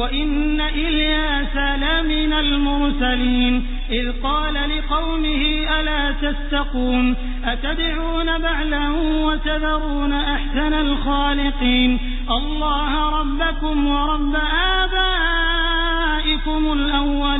وإن إلياس لمن المرسلين إذ قال لقومه ألا تتقون أتدعون بعلا وتذرون أحسن الخالقين الله ربكم ورب آبائكم الأول